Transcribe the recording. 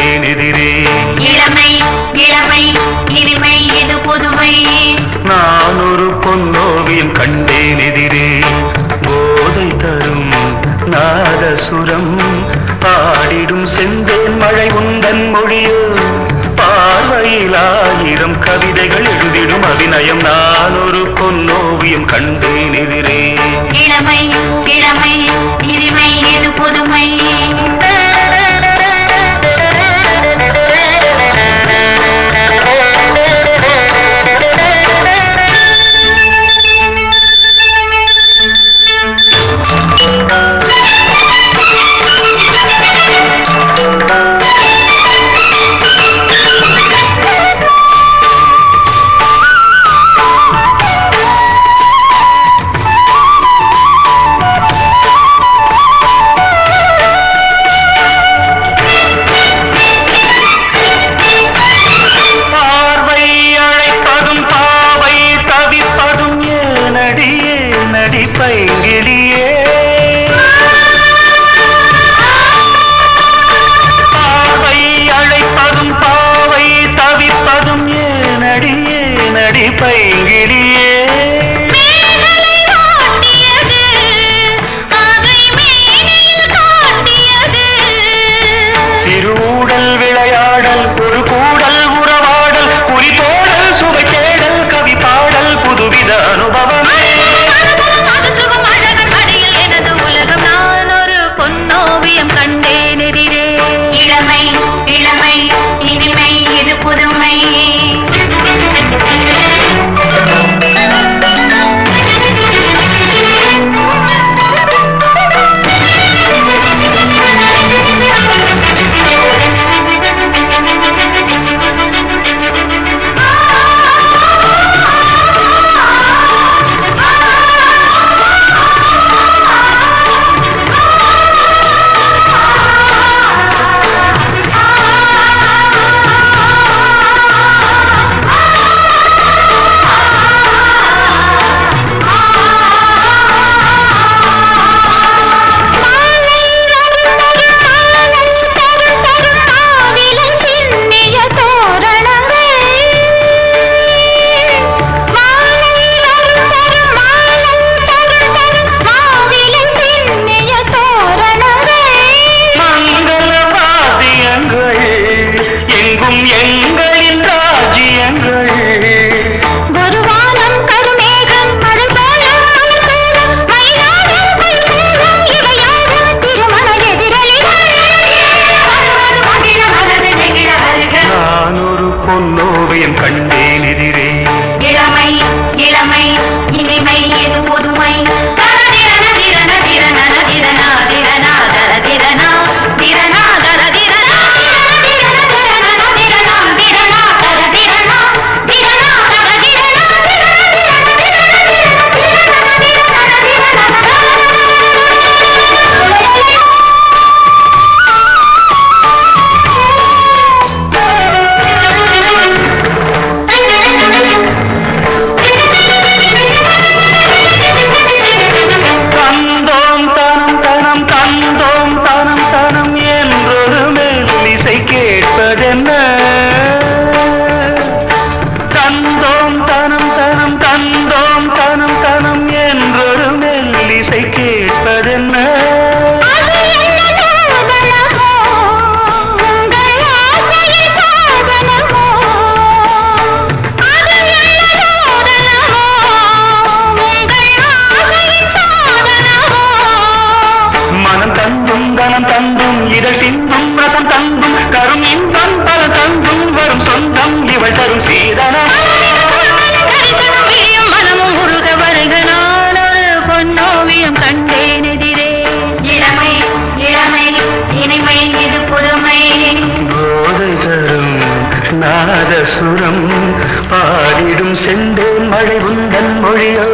தேனெதிரே இளமை இளமை இனிமை இது புதுமை. நான் ஒரு பொன்னோவில் கண்டேன் எதிரே. போதை தரும் நாதசுரம் பாடிடும் செந்தேன் மழை உந்தன் மொழியோ. பார்வையில் ஆயிரம் கவிதைகள் எழுதிடும் அபிநயம். நான் ஒரு பொன்னோவியம் கண்டேன் எதிரே. மதசுரம் பாடிடும் செந்தேன் மழை உந்தன் மொழியோ.